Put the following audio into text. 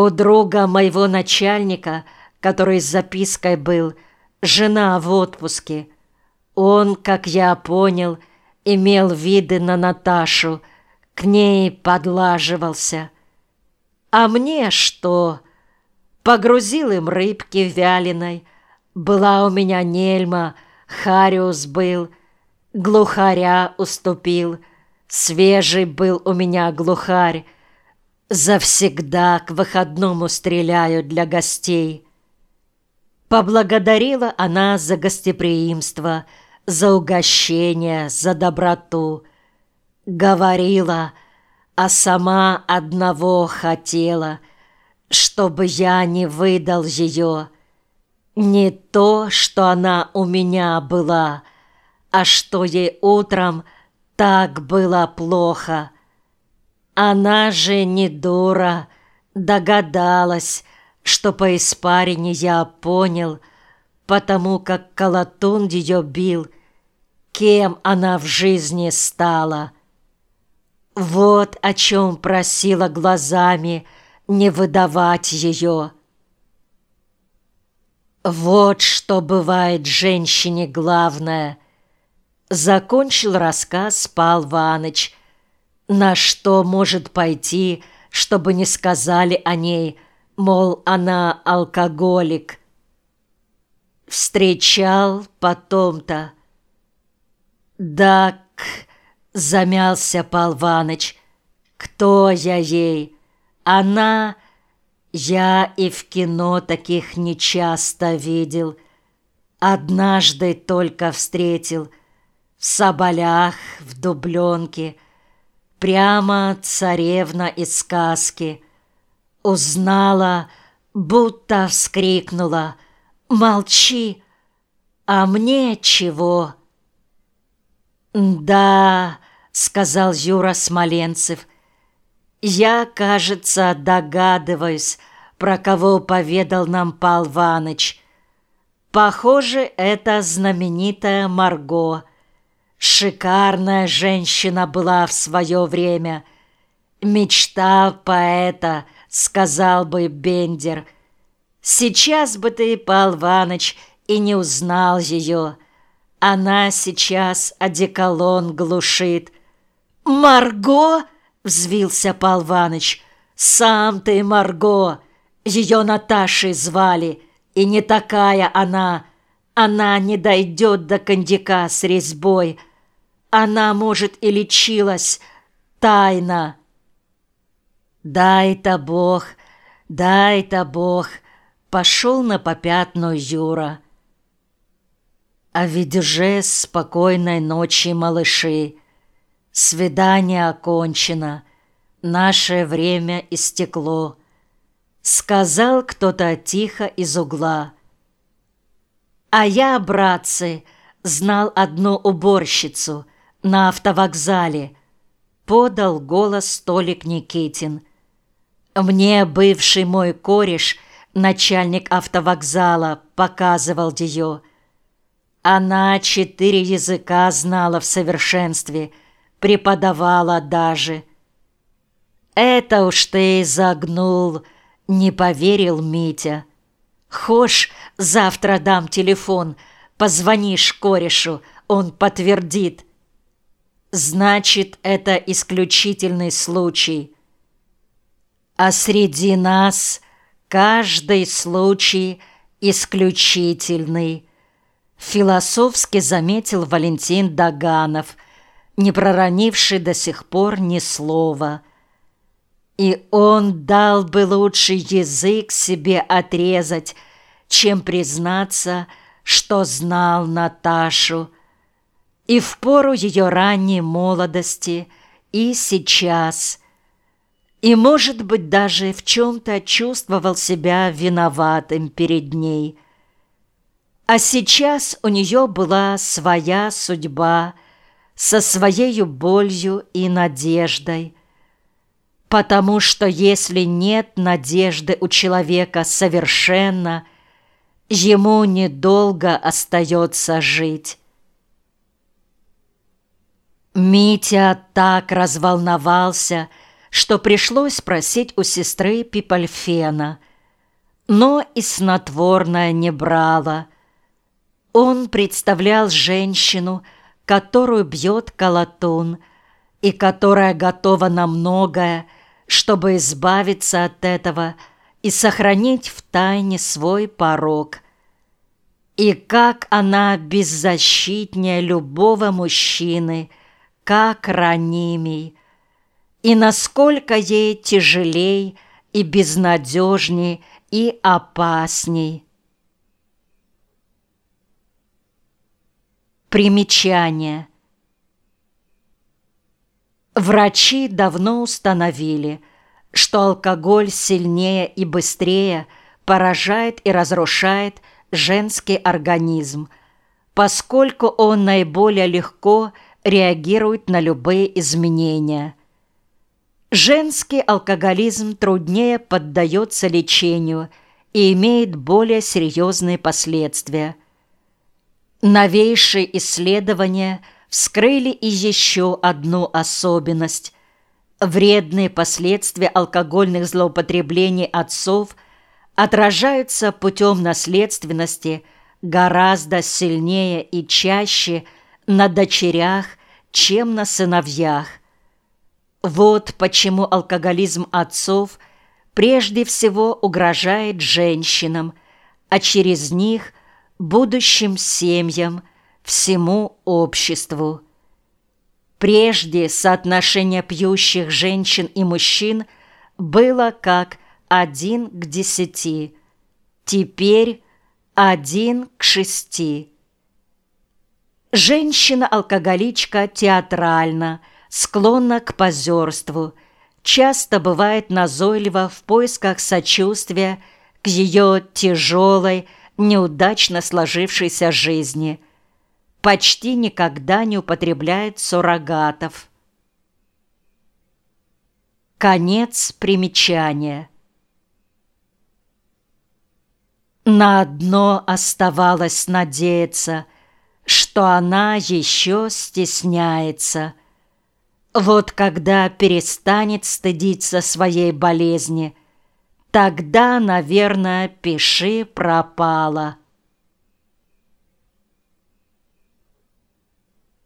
У друга моего начальника, который с запиской был, жена в отпуске. Он, как я понял, имел виды на Наташу, к ней подлаживался. А мне что? Погрузил им рыбки вяленой. Была у меня нельма, хариус был, глухаря уступил. Свежий был у меня глухарь. Завсегда к выходному стреляю для гостей. Поблагодарила она за гостеприимство, за угощение, за доброту. Говорила, а сама одного хотела, чтобы я не выдал ее. Не то, что она у меня была, а что ей утром так было плохо. Она же не дура, догадалась, что по испарине я понял, потому как колотун ее бил, кем она в жизни стала. Вот о чем просила глазами не выдавать ее. Вот что бывает женщине главное. Закончил рассказ Пал Ваныч, на что может пойти, чтобы не сказали о ней, мол, она алкоголик. Встречал потом-то. «Так», — замялся Пал Ваныч, — «кто я ей? Она...» Я и в кино таких нечасто видел. Однажды только встретил в Соболях, в Дубленке, прямо царевна из сказки. Узнала, будто вскрикнула «Молчи! А мне чего?» «Да», — сказал Юра Смоленцев, — «я, кажется, догадываюсь, про кого поведал нам Пал Ваныч. Похоже, это знаменитая Марго. Шикарная женщина была в свое время. Мечта поэта, сказал бы Бендер. Сейчас бы ты, Пал Ваныч, и не узнал ее. Она сейчас одеколон глушит. «Марго!» — взвился Пал Ваныч. «Сам ты, Марго! Ее Наташей звали, и не такая она. Она не дойдет до кондяка с резьбой. Она, может, и лечилась тайно». «Дай-то Бог, дай-то Бог!» — пошел на попятную Юра. А ведь уже спокойной ночи, малыши. Свидание окончено, наше время истекло. Сказал кто-то тихо из угла. А я, братцы, знал одну уборщицу на автовокзале. Подал голос столик Никитин. Мне бывший мой кореш, начальник автовокзала, показывал ее. Она четыре языка знала в совершенстве, преподавала даже. «Это уж ты загнул», — не поверил Митя. «Хошь, завтра дам телефон, позвонишь корешу, он подтвердит». «Значит, это исключительный случай». «А среди нас каждый случай исключительный», Философски заметил Валентин Даганов, не проронивший до сих пор ни слова. И он дал бы лучше язык себе отрезать, чем признаться, что знал Наташу. И в пору ее ранней молодости, и сейчас. И, может быть, даже в чем-то чувствовал себя виноватым перед ней – а сейчас у нее была своя судьба со своей болью и надеждой. Потому что если нет надежды у человека совершенно, ему недолго остается жить. Митя так разволновался, что пришлось просить у сестры Пипальфена, но и снотворное не брала. Он представлял женщину, которую бьет колотун и которая готова на многое, чтобы избавиться от этого и сохранить в тайне свой порог. И как она беззащитнее любого мужчины, как ранимей, и насколько ей тяжелей и безнадежней и опасней. Примечание. Врачи давно установили, что алкоголь сильнее и быстрее поражает и разрушает женский организм, поскольку он наиболее легко реагирует на любые изменения. Женский алкоголизм труднее поддается лечению и имеет более серьезные последствия. Новейшие исследования – вскрыли и еще одну особенность. Вредные последствия алкогольных злоупотреблений отцов отражаются путем наследственности гораздо сильнее и чаще на дочерях, чем на сыновьях. Вот почему алкоголизм отцов прежде всего угрожает женщинам, а через них – будущим семьям – всему обществу. Прежде соотношение пьющих женщин и мужчин было как один к десяти, теперь один к шести. Женщина-алкоголичка театральна, склонна к позерству, часто бывает назойлива в поисках сочувствия к ее тяжелой, неудачно сложившейся жизни – почти никогда не употребляет суррогатов. Конец примечания. На одно оставалось надеяться, что она еще стесняется. Вот когда перестанет стыдиться своей болезни, тогда, наверное, пиши пропала.